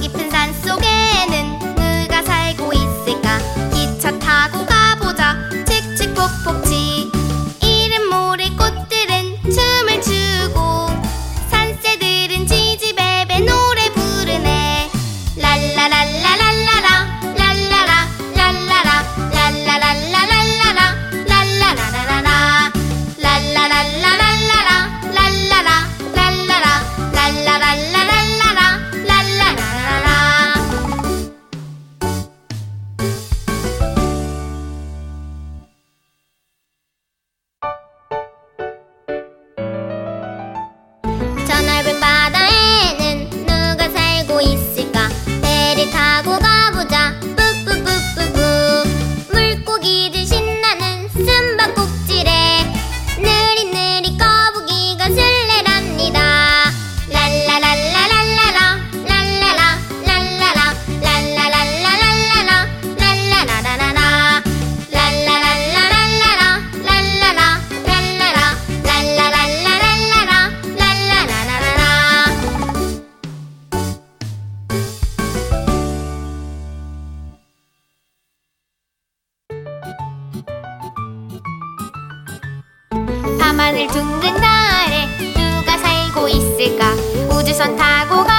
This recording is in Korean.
깊은 산 속에는 누가 살고 있을까? 기차 타고 가 하늘 둥근 날에 누가 살고 있을까? 우주선 타고 가